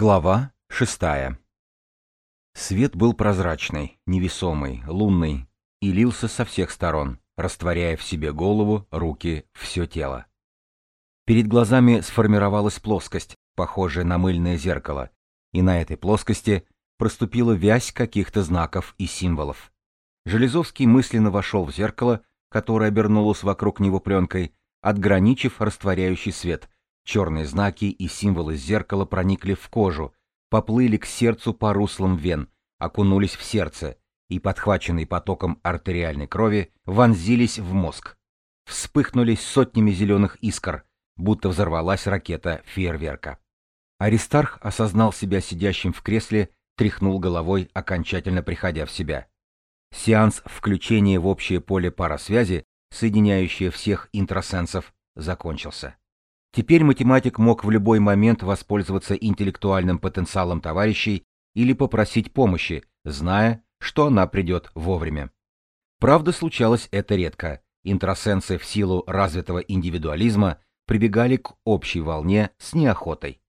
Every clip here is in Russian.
Глава шестая. Свет был прозрачный, невесомый, лунный и лился со всех сторон, растворяя в себе голову, руки, все тело. Перед глазами сформировалась плоскость, похожая на мыльное зеркало, и на этой плоскости проступила вязь каких-то знаков и символов. Железовский мысленно вошел в зеркало, которое обернулось вокруг него пленкой, отграничив растворяющий свет — Черные знаки и символы зеркала проникли в кожу, поплыли к сердцу по руслам вен, окунулись в сердце и, подхваченные потоком артериальной крови, вонзились в мозг. Вспыхнулись сотнями зеленых искр, будто взорвалась ракета фейерверка. Аристарх осознал себя сидящим в кресле, тряхнул головой, окончательно приходя в себя. Сеанс включения в общее поле парасвязи, соединяющее всех интросенсов, закончился. Теперь математик мог в любой момент воспользоваться интеллектуальным потенциалом товарищей или попросить помощи, зная, что она придет вовремя. Правда, случалось это редко. Интросенсы в силу развитого индивидуализма прибегали к общей волне с неохотой.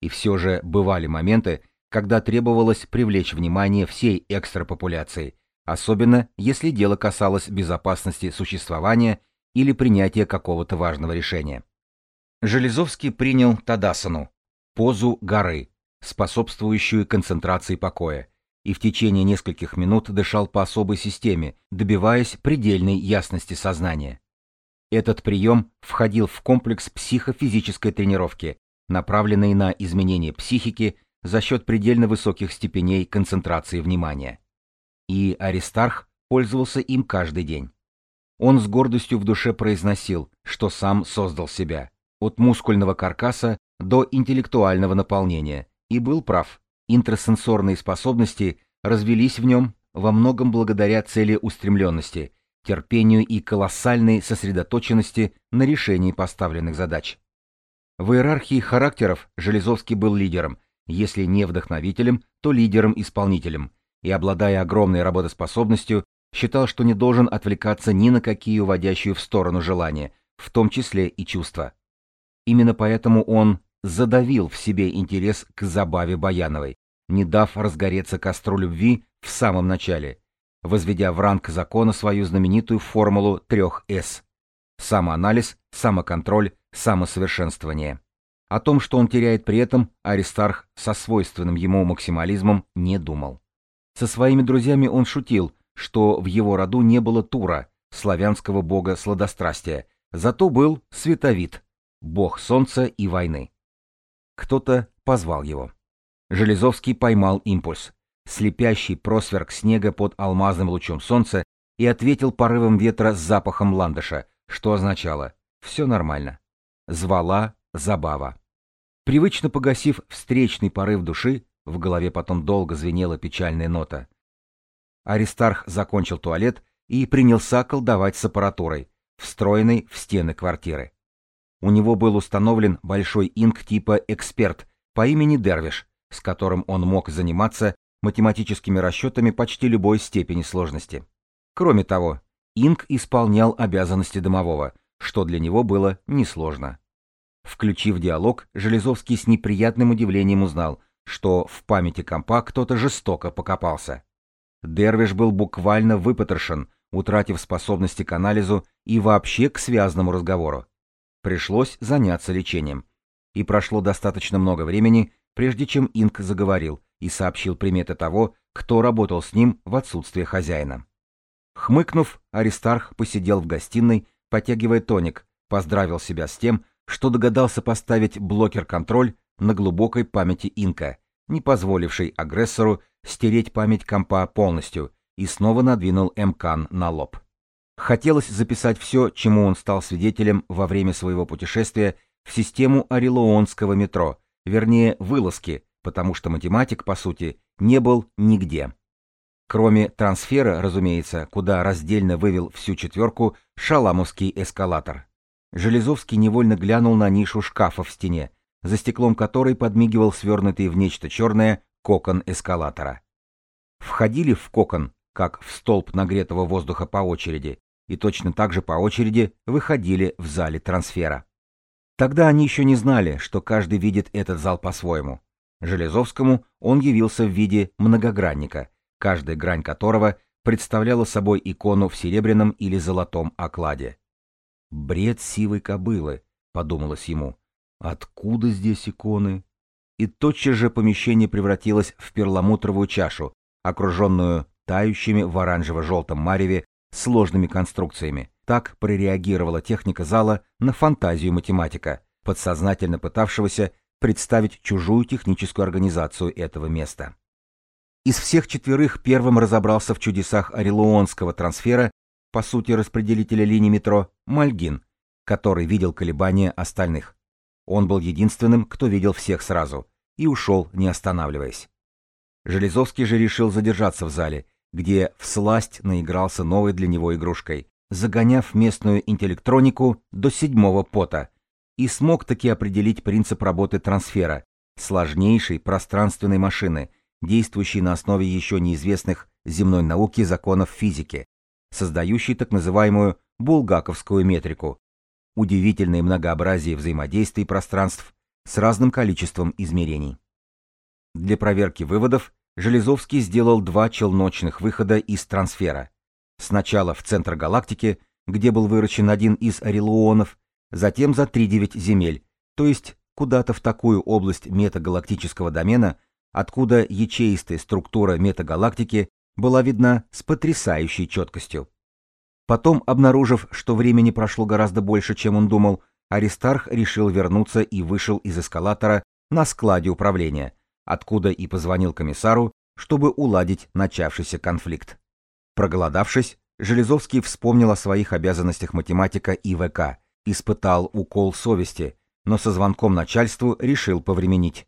И все же бывали моменты, когда требовалось привлечь внимание всей экстрапопуляции, особенно если дело касалось безопасности существования или принятия какого-то важного решения. Железовский принял Тадасану, позу горы, способствующую концентрации покоя, и в течение нескольких минут дышал по особой системе, добиваясь предельной ясности сознания. Этот прием входил в комплекс психофизической тренировки, направленной на изменение психики за счет предельно высоких степеней концентрации внимания. И Аристарх пользовался им каждый день. Он с гордостью в душе произносил, что сам создал себя – от мускульного каркаса до интеллектуального наполнения, и был прав. Интрасенсорные способности развелись в нем во многом благодаря целеустремленности, терпению и колоссальной сосредоточенности на решении поставленных задач. В иерархии характеров Железовский был лидером, если не вдохновителем, то лидером-исполнителем, и, обладая огромной работоспособностью, считал, что не должен отвлекаться ни на какие уводящие в сторону желания, в том числе и чувства. Именно поэтому он задавил в себе интерес к забаве Баяновой, не дав разгореться костру любви в самом начале, возведя в ранг закона свою знаменитую формулу трех «С» — самоанализ, самоконтроль, самосовершенствование. О том, что он теряет при этом, Аристарх со свойственным ему максимализмом не думал. Со своими друзьями он шутил, что в его роду не было Тура, славянского бога сладострастия, зато был Световид, бог солнца и войны. Кто-то позвал его. Железовский поймал импульс, слепящий просверк снега под алмазным лучом солнца, и ответил порывом ветра с запахом ландыша, что означало «все нормально». Звала забава. Привычно погасив встречный порыв души, в голове потом долго звенела печальная нота. Аристарх закончил туалет и принялся колдовать с аппаратурой, встроенной в стены квартиры. У него был установлен большой инк типа «Эксперт» по имени Дервиш, с которым он мог заниматься математическими расчетами почти любой степени сложности. Кроме того, инк исполнял обязанности домового, что для него было несложно. Включив диалог, Железовский с неприятным удивлением узнал, что в памяти компа кто-то жестоко покопался. Дервиш был буквально выпотрошен, утратив способности к анализу и вообще к связному разговору пришлось заняться лечением. И прошло достаточно много времени, прежде чем Инк заговорил и сообщил приметы того, кто работал с ним в отсутствие хозяина. Хмыкнув, Аристарх посидел в гостиной, потягивая тоник, поздравил себя с тем, что догадался поставить блокер-контроль на глубокой памяти Инка, не позволивший агрессору стереть память компа полностью, и снова надвинул МКАН на лоб. Хотелось записать все, чему он стал свидетелем во время своего путешествия в систему Орелуонского метро, вернее, вылазки, потому что математик, по сути, не был нигде. Кроме трансфера, разумеется, куда раздельно вывел всю четверку шаламовский эскалатор. Железовский невольно глянул на нишу шкафа в стене, за стеклом которой подмигивал свернутый в нечто черное кокон эскалатора. Входили в кокон, как в столб нагретого воздуха по очереди, и точно так же по очереди выходили в зале трансфера. Тогда они еще не знали, что каждый видит этот зал по-своему. Железовскому он явился в виде многогранника, каждая грань которого представляла собой икону в серебряном или золотом окладе. «Бред сивой кобылы», — подумалось ему. «Откуда здесь иконы?» И тотчас же помещение превратилось в перламутровую чашу, окруженную тающими в оранжево-желтом мареве сложными конструкциями. Так прореагировала техника зала на фантазию математика, подсознательно пытавшегося представить чужую техническую организацию этого места. Из всех четверых первым разобрался в чудесах орелуонского трансфера, по сути распределителя линий метро, Мальгин, который видел колебания остальных. Он был единственным, кто видел всех сразу, и ушел, не останавливаясь. Железовский же решил задержаться в зале, где всласть наигрался новой для него игрушкой, загоняв местную интеллектронику до седьмого пота, и смог таки определить принцип работы трансфера, сложнейшей пространственной машины, действующей на основе еще неизвестных земной науки законов физики, создающей так называемую булгаковскую метрику, удивительное многообразие взаимодействий пространств с разным количеством измерений. Для проверки выводов Железовский сделал два челночных выхода из трансфера. Сначала в центр галактики, где был выращен один из орелуонов, затем за 3-9 земель, то есть куда-то в такую область метагалактического домена, откуда ячеистая структура метагалактики была видна с потрясающей четкостью. Потом, обнаружив, что времени прошло гораздо больше, чем он думал, Аристарх решил вернуться и вышел из эскалатора на складе управления, откуда и позвонил комиссару, чтобы уладить начавшийся конфликт. Проголодавшись, Железовский вспомнил о своих обязанностях математика ИВК, испытал укол совести, но со звонком начальству решил повременить.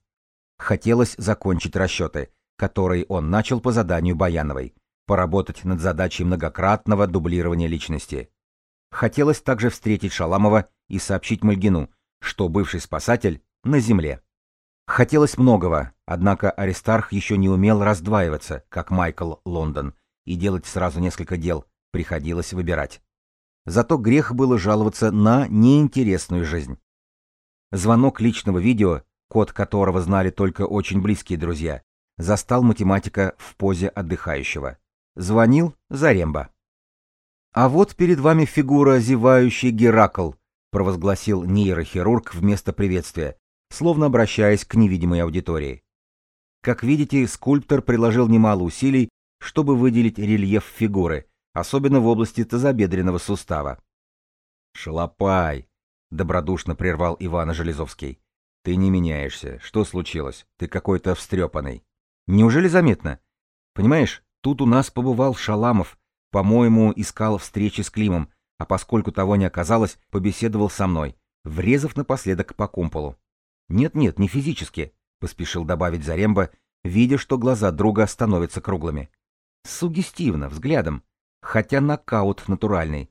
Хотелось закончить расчеты, которые он начал по заданию Баяновой, поработать над задачей многократного дублирования личности. Хотелось также встретить Шаламова и сообщить Мальгину, что бывший спасатель на земле. Хотелось многого, однако Аристарх еще не умел раздваиваться, как Майкл Лондон, и делать сразу несколько дел, приходилось выбирать. Зато грех было жаловаться на неинтересную жизнь. Звонок личного видео, код которого знали только очень близкие друзья, застал математика в позе отдыхающего. Звонил Заремба. «А вот перед вами фигура зевающий Геракл», провозгласил нейрохирург вместо приветствия, словно обращаясь к невидимой аудитории. Как видите, скульптор приложил немало усилий, чтобы выделить рельеф фигуры, особенно в области тазобедренного сустава. «Шалопай!» — добродушно прервал Ивана Железовский. «Ты не меняешься. Что случилось? Ты какой-то встрепанный. Неужели заметно? Понимаешь, тут у нас побывал Шаламов. По-моему, искал встречи с Климом, а поскольку того не оказалось, побеседовал со мной, врезав напоследок по кумполу. «Нет-нет, не физически», — поспешил добавить Заремба, видя, что глаза друга становятся круглыми. «Сугестивно, взглядом, хотя нокаут натуральный.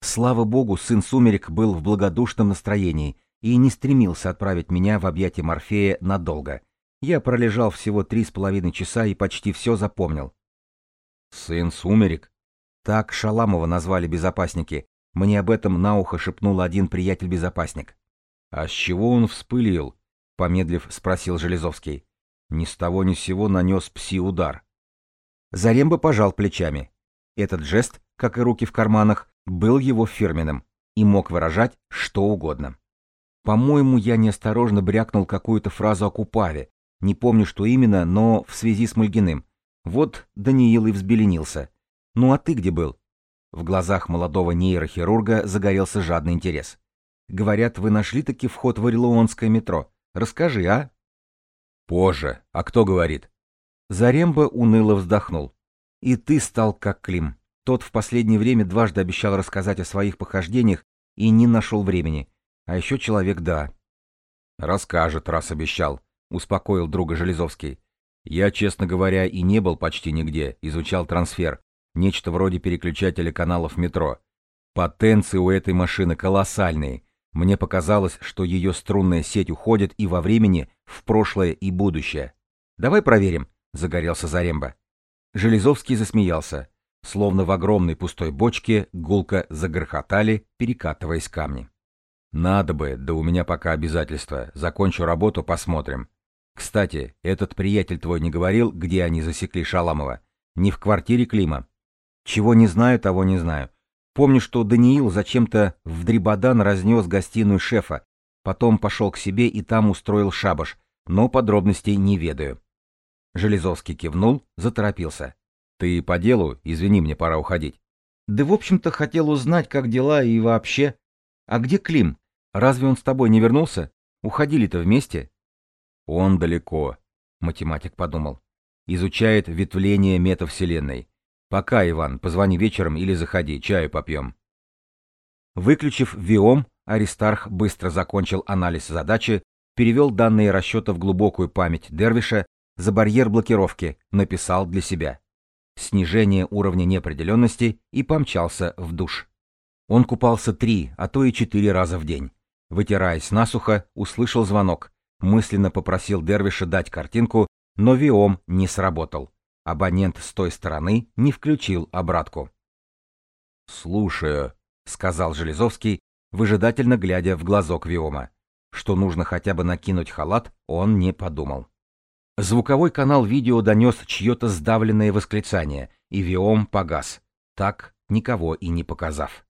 Слава богу, сын Сумерек был в благодушном настроении и не стремился отправить меня в объятия Морфея надолго. Я пролежал всего три с половиной часа и почти все запомнил. «Сын Сумерек?» Так Шаламова назвали безопасники. Мне об этом на ухо шепнул один приятель-безопасник. «А с чего он вспылил?» — помедлив спросил Железовский. Ни с того ни с сего нанес пси-удар. Заремба пожал плечами. Этот жест, как и руки в карманах, был его фирменным и мог выражать что угодно. По-моему, я неосторожно брякнул какую-то фразу о Купаве. Не помню, что именно, но в связи с Мульгиным. Вот Даниил и взбеленился. «Ну а ты где был?» В глазах молодого нейрохирурга загорелся жадный интерес. Говорят, вы нашли таки вход в Орелуонское метро. Расскажи, а? Позже. А кто говорит? Заремба уныло вздохнул. И ты стал как Клим. Тот в последнее время дважды обещал рассказать о своих похождениях и не нашел времени. А еще человек да. Расскажет, раз обещал, успокоил друга Железовский. Я, честно говоря, и не был почти нигде, изучал трансфер. Нечто вроде переключателя каналов метро. Потенции у этой машины колоссальные. Мне показалось, что ее струнная сеть уходит и во времени, в прошлое и будущее. «Давай проверим», — загорелся Заремба. Железовский засмеялся. Словно в огромной пустой бочке гулко загрохотали, перекатываясь камни. «Надо бы, да у меня пока обязательства. Закончу работу, посмотрим». Кстати, этот приятель твой не говорил, где они засекли Шаламова? Не в квартире Клима? Чего не знаю, того не знаю. Помню, что Даниил зачем-то в Дрибадан разнес гостиную шефа, потом пошел к себе и там устроил шабаш, но подробностей не ведаю. Железовский кивнул, заторопился. «Ты по делу? Извини, мне пора уходить». «Да, в общем-то, хотел узнать, как дела и вообще. А где Клим? Разве он с тобой не вернулся? Уходили-то вместе?» «Он далеко», — математик подумал. «Изучает ветвление метавселенной. Пока, Иван, позвони вечером или заходи, чаю попьем». Выключив Виом, Аристарх быстро закончил анализ задачи, перевел данные расчета в глубокую память Дервиша, за барьер блокировки, написал для себя. Снижение уровня неопределенности и помчался в душ. Он купался три, а то и четыре раза в день. Вытираясь насухо, услышал звонок, мысленно попросил Дервиша дать картинку, но Виом не сработал. Абонент с той стороны не включил обратку. «Слушаю», — сказал Железовский, выжидательно глядя в глазок Виома. Что нужно хотя бы накинуть халат, он не подумал. Звуковой канал видео донес чье-то сдавленное восклицание, и Виом погас, так никого и не показав.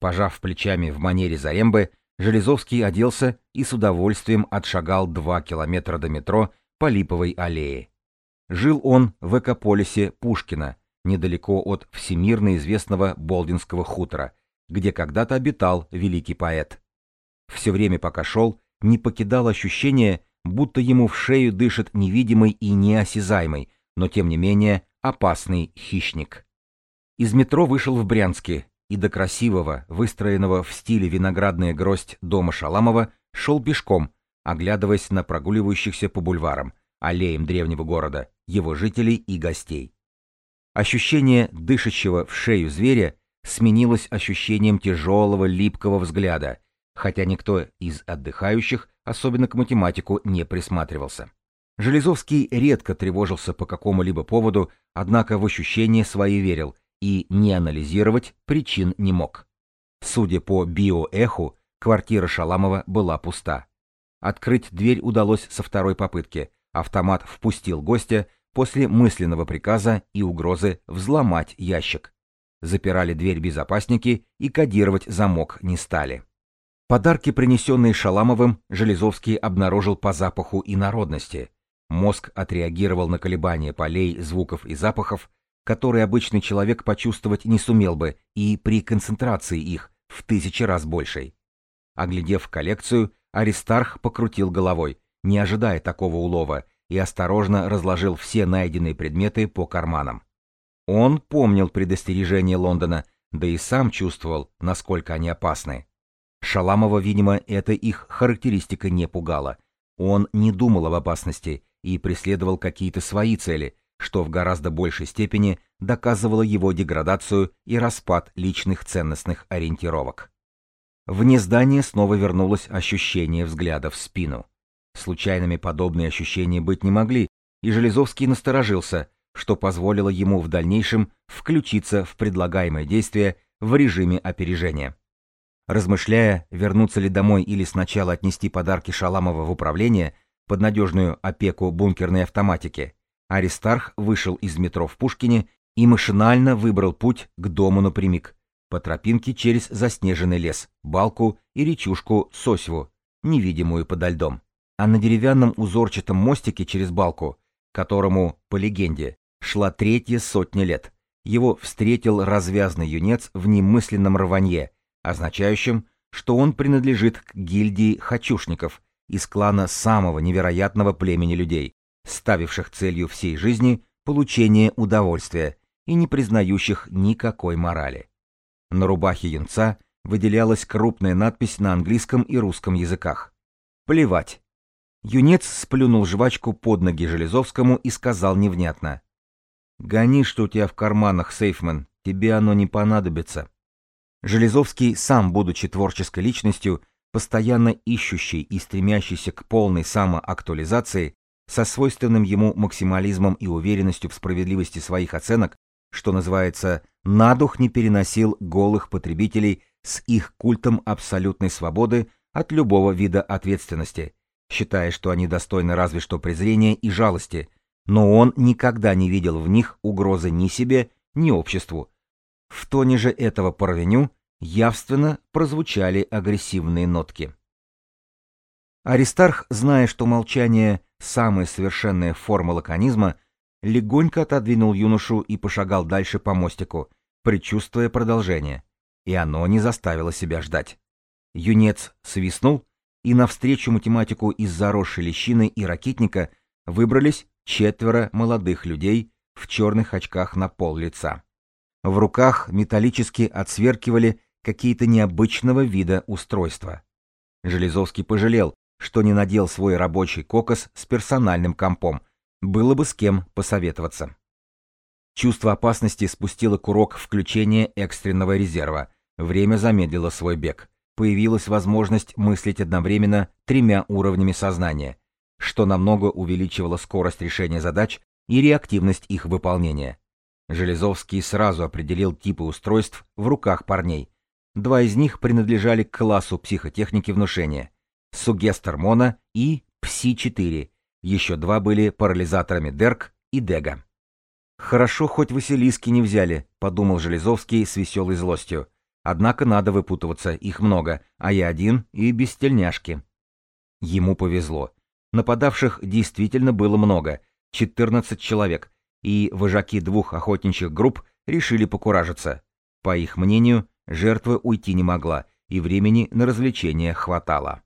Пожав плечами в манере Зарембы, Железовский оделся и с удовольствием отшагал два километра до метро по Липовой аллее. Жил он в экополисе Пушкина, недалеко от всемирно известного Болдинского хутора, где когда-то обитал великий поэт. Все время, пока шел, не покидал ощущение, будто ему в шею дышит невидимый и неосязаемый, но тем не менее опасный хищник. Из метро вышел в Брянске и до красивого, выстроенного в стиле виноградная гроздь дома Шаламова шел пешком, оглядываясь на прогуливающихся по бульварам, аллеям древнего города, его жителей и гостей. Ощущение дышащего в шею зверя сменилось ощущением тяжелого липкого взгляда, хотя никто из отдыхающих, особенно к математику, не присматривался. Железовский редко тревожился по какому-либо поводу, однако в ощущения свои верил и не анализировать причин не мог. Судя по биоэху, квартира Шаламова была пуста. Открыть дверь удалось со второй попытки, Автомат впустил гостя после мысленного приказа и угрозы взломать ящик. Запирали дверь безопасники и кодировать замок не стали. Подарки, принесенные Шаламовым, Железовский обнаружил по запаху и народности. Мозг отреагировал на колебания полей, звуков и запахов, которые обычный человек почувствовать не сумел бы и при концентрации их в тысячи раз большей. Оглядев коллекцию, Аристарх покрутил головой, не ожидая такого улова, и осторожно разложил все найденные предметы по карманам. Он помнил предостережение Лондона, да и сам чувствовал, насколько они опасны. Шаламова, видимо, эта их характеристика не пугала. Он не думал об опасности и преследовал какие-то свои цели, что в гораздо большей степени доказывало его деградацию и распад личных ценностных ориентировок. Вне здания снова вернулось ощущение взгляда в спину. Случайными подобные ощущения быть не могли, и Железовский насторожился, что позволило ему в дальнейшем включиться в предлагаемое действие в режиме опережения. Размышляя, вернуться ли домой или сначала отнести подарки Шаламова в управление под надежную опеку бункерной автоматики, Аристарх вышел из метро в Пушкине и машинально выбрал путь к дому напрямик, по тропинке через заснеженный лес, балку и речушку Сосьву, невидимую подо льдом а на деревянном узорчатом мостике через балку, которому, по легенде, шла третья сотня лет, его встретил развязный юнец в немысленном рванье, означающем, что он принадлежит к гильдии хачушников из клана самого невероятного племени людей, ставивших целью всей жизни получение удовольствия и не признающих никакой морали. На рубахе юнца выделялась крупная надпись на английском и русском языках. Плевать, Юнец сплюнул жвачку под ноги Железовскому и сказал невнятно. «Гони, что у тебя в карманах, Сейфман, тебе оно не понадобится». Железовский, сам будучи творческой личностью, постоянно ищущий и стремящийся к полной самоактуализации, со свойственным ему максимализмом и уверенностью в справедливости своих оценок, что называется, на дух не переносил голых потребителей с их культом абсолютной свободы от любого вида ответственности считая, что они достойны разве что презрения и жалости, но он никогда не видел в них угрозы ни себе, ни обществу. В тоне же этого парвеню явственно прозвучали агрессивные нотки. Аристарх, зная, что молчание — самая совершенная форма лаконизма, легонько отодвинул юношу и пошагал дальше по мостику, предчувствуя продолжение. И оно не заставило себя ждать. Юнец свистнул, и навстречу математику из заросшей лещины и ракетника выбрались четверо молодых людей в черных очках на пол лица. В руках металлически отсверкивали какие-то необычного вида устройства. Железовский пожалел, что не надел свой рабочий кокос с персональным компом. Было бы с кем посоветоваться. Чувство опасности спустило курок включения экстренного резерва. Время замедлило свой бег появилась возможность мыслить одновременно тремя уровнями сознания, что намного увеличивало скорость решения задач и реактивность их выполнения. Железовский сразу определил типы устройств в руках парней. Два из них принадлежали к классу психотехники внушения – Сугестер Мона и Пси-4. Еще два были парализаторами Дерк и Дега. «Хорошо, хоть Василиски не взяли», — подумал Железовский с веселой злостью. Однако надо выпутываться, их много, а я один и без тельняшки. Ему повезло. Нападавших действительно было много, 14 человек, и вожаки двух охотничьих групп решили покуражиться. По их мнению, жертва уйти не могла, и времени на развлечения хватало.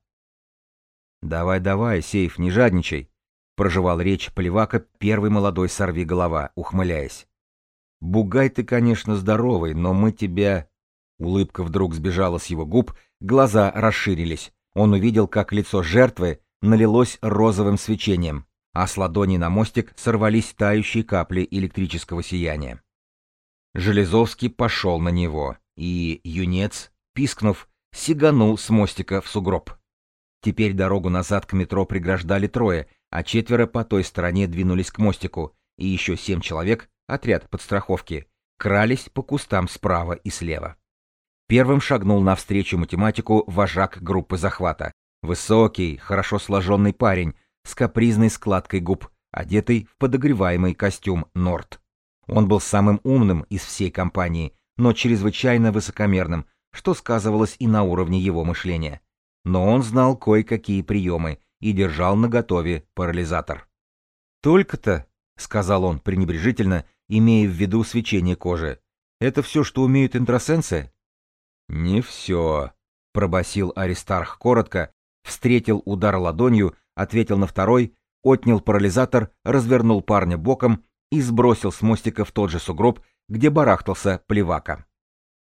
«Давай-давай, Сейф, не жадничай», — проживал речь Плевака первый молодой сорви-голова, ухмыляясь. «Бугай ты, конечно, здоровый, но мы тебя Улыбка вдруг сбежала с его губ, глаза расширились. Он увидел, как лицо жертвы налилось розовым свечением, а с ладони на мостик сорвались тающие капли электрического сияния. Железовский пошел на него, и юнец, пискнув, сиганул с мостика в сугроб. Теперь дорогу назад к метро преграждали трое, а четверо по той стороне двинулись к мостику, и еще семь человек, отряд подстраховки, крались по кустам справа и слева. Первым шагнул навстречу математику вожак группы захвата. Высокий, хорошо сложенный парень с капризной складкой губ, одетый в подогреваемый костюм Норт. Он был самым умным из всей компании, но чрезвычайно высокомерным, что сказывалось и на уровне его мышления. Но он знал кое-какие приемы и держал наготове парализатор. «Только-то», — сказал он пренебрежительно, имея в виду свечение кожи, — «это все, что умеют интросенсы?» «Не все», — пробасил Аристарх коротко, встретил удар ладонью, ответил на второй, отнял парализатор, развернул парня боком и сбросил с мостика в тот же сугроб, где барахтался плевака.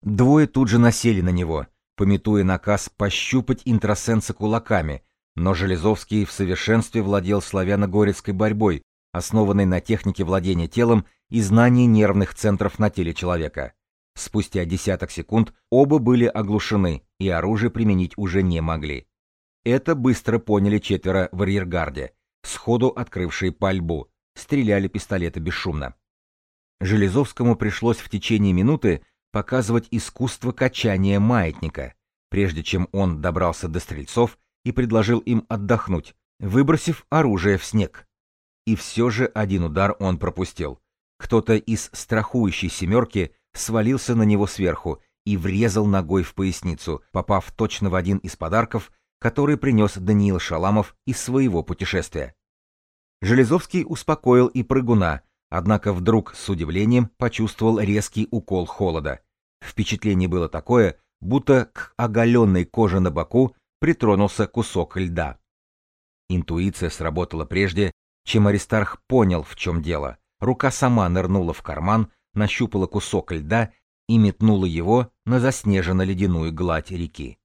Двое тут же насели на него, пометуя наказ пощупать интросенса кулаками, но Железовский в совершенстве владел славяно-горецкой борьбой, основанной на технике владения телом и знании нервных центров на теле человека. Спустя десяток секунд оба были оглушены и оружие применить уже не могли. Это быстро поняли четверо в арьергарде, сходу открывшие пальбу, стреляли пистолеты бесшумно. Железовскому пришлось в течение минуты показывать искусство качания маятника, прежде чем он добрался до стрельцов и предложил им отдохнуть, выбросив оружие в снег. И все же один удар он пропустил. Кто-то из страхующей семерки свалился на него сверху и врезал ногой в поясницу, попав точно в один из подарков, который принес Даниил Шаламов из своего путешествия. Железовский успокоил и прыгуна, однако вдруг с удивлением почувствовал резкий укол холода. Впечатление было такое, будто к оголенной коже на боку притронулся кусок льда. Интуиция сработала прежде, чем Аристарх понял, в чем дело. Рука сама нырнула в карман, нащупала кусок льда и метнула его на заснеженно-ледяную гладь реки.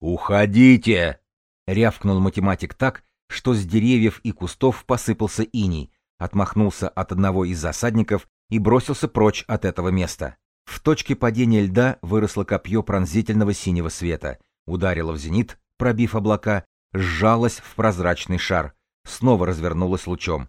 «Уходите!» — рявкнул математик так, что с деревьев и кустов посыпался иней, отмахнулся от одного из засадников и бросился прочь от этого места. В точке падения льда выросло копье пронзительного синего света, ударило в зенит, пробив облака, сжалось в прозрачный шар, снова развернулось лучом.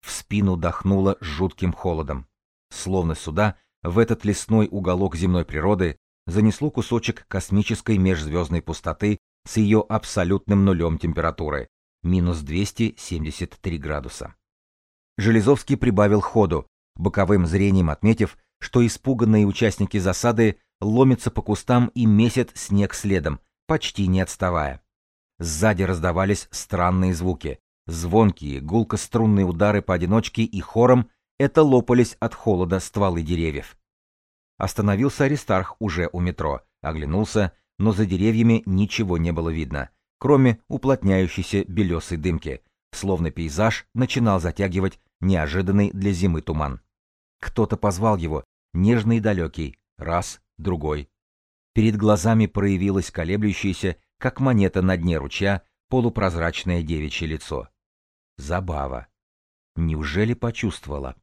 В спину дохнуло жутким холодом. Словно сюда, в этот лесной уголок земной природы, занесло кусочек космической межзвездной пустоты с ее абсолютным нулем температуры, минус 273 градуса. Железовский прибавил ходу, боковым зрением отметив, что испуганные участники засады ломятся по кустам и месят снег следом, почти не отставая. Сзади раздавались странные звуки. Звонкие, гулко-струнные удары поодиночке и хором это лопались от холода стволы деревьев. Остановился Аристарх уже у метро, оглянулся, но за деревьями ничего не было видно, кроме уплотняющейся белесой дымки, словно пейзаж начинал затягивать неожиданный для зимы туман. Кто-то позвал его, нежный и далекий, раз, другой. Перед глазами проявилось колеблющееся, как монета на дне ручья, полупрозрачное девичье лицо. Забава. Неужели почувствовала?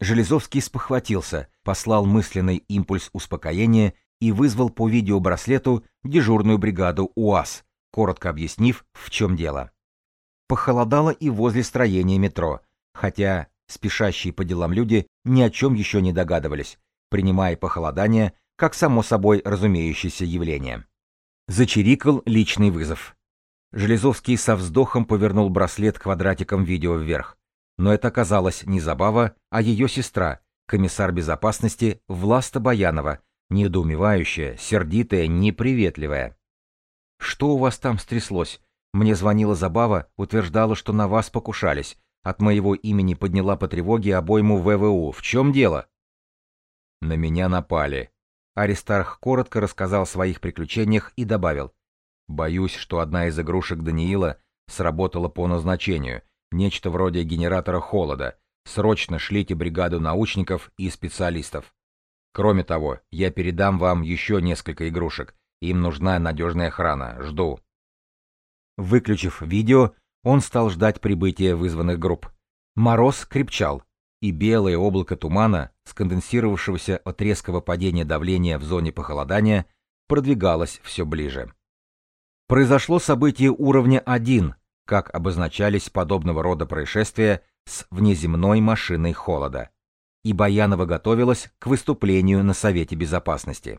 Железовский спохватился, послал мысленный импульс успокоения и вызвал по видеобраслету дежурную бригаду УАЗ, коротко объяснив, в чем дело. Похолодало и возле строения метро, хотя спешащие по делам люди ни о чем еще не догадывались, принимая похолодание как само собой разумеющееся явление. Зачирикал личный вызов. Железовский со вздохом повернул браслет квадратиком видео вверх. Но это оказалась не Забава, а ее сестра, комиссар безопасности Власта Баянова, недоумевающая, сердитая, неприветливая. «Что у вас там стряслось? Мне звонила Забава, утверждала, что на вас покушались. От моего имени подняла по тревоге обойму ВВУ. В чем дело?» «На меня напали». Аристарх коротко рассказал о своих приключениях и добавил. «Боюсь, что одна из игрушек Даниила сработала по назначению, нечто вроде генератора холода. Срочно шлите бригаду научников и специалистов. Кроме того, я передам вам еще несколько игрушек. Им нужна надежная охрана. Жду». Выключив видео, он стал ждать прибытия вызванных групп. Мороз крепчал, и белое облако тумана, сконденсировавшегося от резкого падения давления в зоне похолодания, продвигалось все ближе. Произошло событие уровня 1, как обозначались подобного рода происшествия с внеземной машиной холода. И Баянова готовилась к выступлению на Совете Безопасности.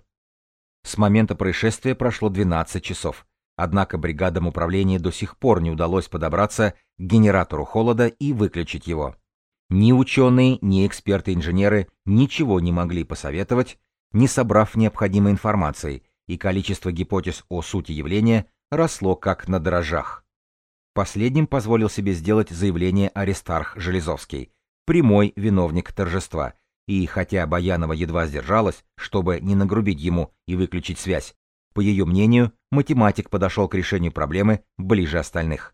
С момента происшествия прошло 12 часов, однако бригадам управления до сих пор не удалось подобраться к генератору холода и выключить его. Ни ученые, ни эксперты-инженеры ничего не могли посоветовать, не собрав необходимой информации, и количество гипотез о сути явления росло как на дрожжах. Последним позволил себе сделать заявление Аристарх Железовский, прямой виновник торжества, и хотя Баянова едва сдержалась, чтобы не нагрубить ему и выключить связь, по ее мнению, математик подошел к решению проблемы ближе остальных.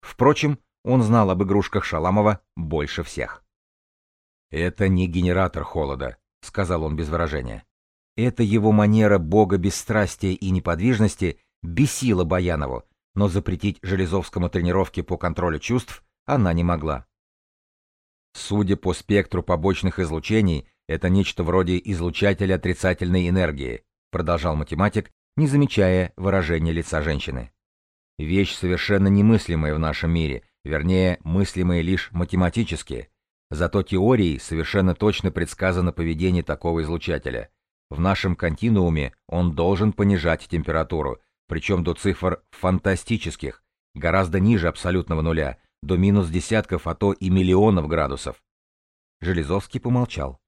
Впрочем, он знал об игрушках Шаламова больше всех. «Это не генератор холода», — сказал он без выражения. Это его манера бога бесстрастия и неподвижности бесила Баянову, но запретить Железовскому тренировки по контролю чувств она не могла. Судя по спектру побочных излучений, это нечто вроде излучателя отрицательной энергии, продолжал математик, не замечая выражения лица женщины. Вещь совершенно немыслимая в нашем мире, вернее, мыслимые лишь математически. Зато теорией совершенно точно предсказано поведение такого излучателя. В нашем континууме он должен понижать температуру, причем до цифр фантастических, гораздо ниже абсолютного нуля, до минус десятков, а то и миллионов градусов. Железовский помолчал.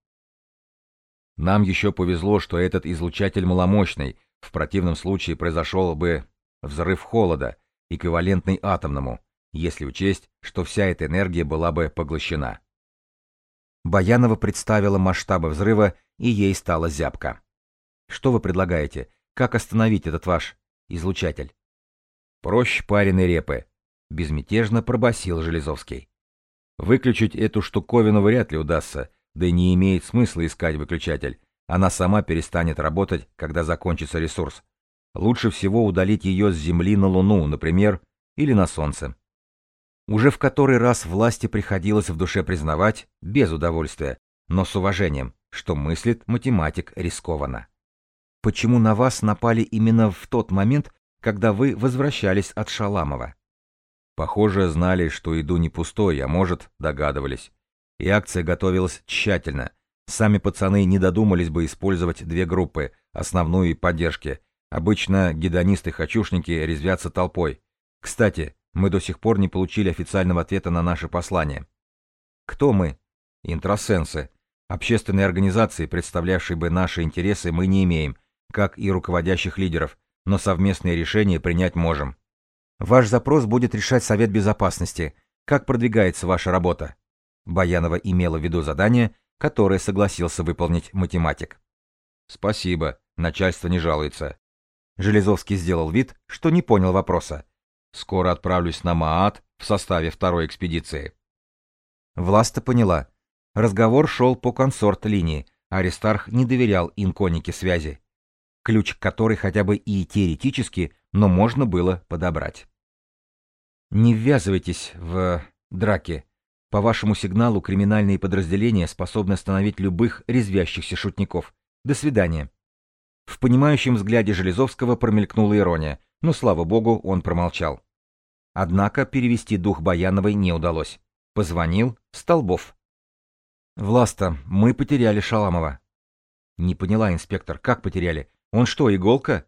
Нам еще повезло, что этот излучатель маломощный, в противном случае произошел бы взрыв холода, эквивалентный атомному, если учесть, что вся эта энергия была бы поглощена. Баянова представила масштабы взрыва, и ей стало зябко. Что вы предлагаете? Как остановить этот ваш излучатель? Проще пареной репы, безмятежно пробасил Железовский. Выключить эту штуковину вряд ли удастся, да и не имеет смысла искать выключатель. Она сама перестанет работать, когда закончится ресурс. Лучше всего удалить ее с Земли на Луну, например, или на Солнце. Уже в который раз власти приходилось в душе признавать, без удовольствия, но с уважением, что мыслит математик рискованно. Почему на вас напали именно в тот момент, когда вы возвращались от Шаламова? Похоже, знали, что иду не пустой, а может, догадывались. И акция готовилась тщательно. Сами пацаны не додумались бы использовать две группы, основную и поддержки. Обычно гедонисты-хочушники резвятся толпой. Кстати, Мы до сих пор не получили официального ответа на наше послание. Кто мы? Интросенсы. Общественной организации, представлявшей бы наши интересы, мы не имеем, как и руководящих лидеров, но совместные решения принять можем. Ваш запрос будет решать Совет Безопасности. Как продвигается ваша работа? Баянова имела в виду задание, которое согласился выполнить математик. Спасибо, начальство не жалуется. Железовский сделал вид, что не понял вопроса. Скоро отправлюсь на Маат в составе второй экспедиции. Власта поняла. Разговор шел по консорт-линии. Аристарх не доверял инконике связи, ключ к которой хотя бы и теоретически, но можно было подобрать. Не ввязывайтесь в драки. По вашему сигналу криминальные подразделения способны остановить любых резвящихся шутников. До свидания. В понимающем взгляде Железовского промелькнула ирония, но, слава богу, он промолчал. Однако перевести дух Баяновой не удалось. Позвонил Столбов. «Власта, мы потеряли Шаламова». «Не поняла, инспектор, как потеряли? Он что, иголка?»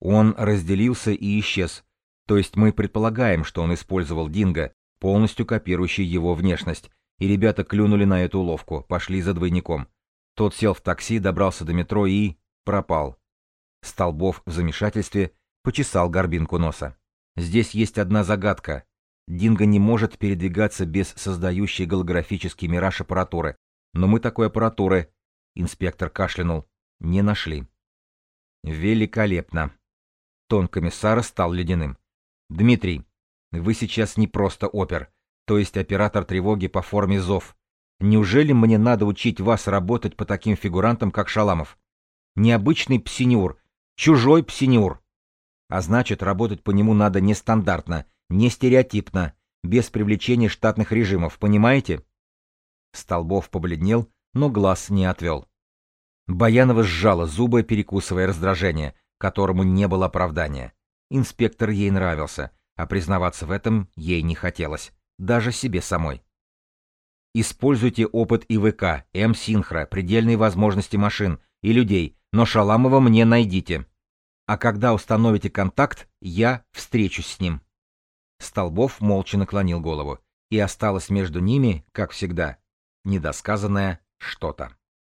Он разделился и исчез. То есть мы предполагаем, что он использовал Динго, полностью копирующий его внешность, и ребята клюнули на эту уловку, пошли за двойником. Тот сел в такси, добрался до метро и пропал. Столбов в замешательстве почесал горбинку носа. Здесь есть одна загадка. Динго не может передвигаться без создающей голографический мираж аппаратуры. Но мы такой аппаратуры, инспектор кашлянул, не нашли. Великолепно. Тон комиссара стал ледяным. Дмитрий, вы сейчас не просто опер, то есть оператор тревоги по форме ЗОВ. Неужели мне надо учить вас работать по таким фигурантам, как Шаламов? необычный псинюр, чужой псинюр. А значит, работать по нему надо нестандартно, не стереотипно, без привлечения штатных режимов, понимаете? Столбов побледнел, но глаз не отвел. Баянова сжала зубы, перекусывая раздражение, которому не было оправдания. Инспектор ей нравился, а признаваться в этом ей не хотелось, даже себе самой. Используйте опыт ИВК, М-синхро, предельные возможности машин и людей, но Шаламова мне найдите. А когда установите контакт, я встречусь с ним. Столбов молча наклонил голову, и осталось между ними, как всегда, недосказанное что-то.